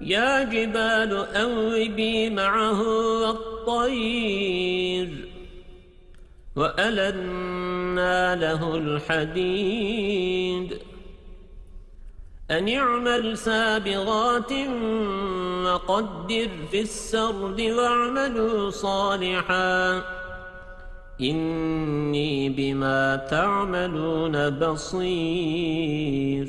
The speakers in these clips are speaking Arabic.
يا جبال أوبي معه والطير وألنا له الحديد. أن يعمل سابغات وقدر في السرد واعملوا صالحا. إني بما تعملون بصير.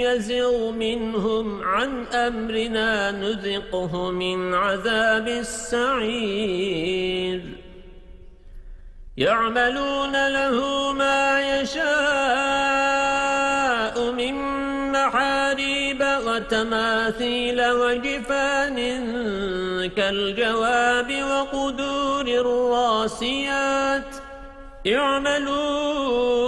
يزغ منهم عن أمرنا نذقه من عذاب السعير. يعملون له ما يشاء من محاريب وتماثيل وجفان كالجواب وقدور الراسيات. اعملوا آل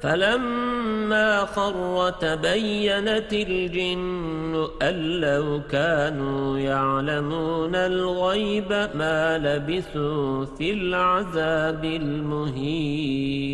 فلما خر تبينت الجن أن لو كانوا يعلمون الغيب ما لبثوا في العذاب المهين.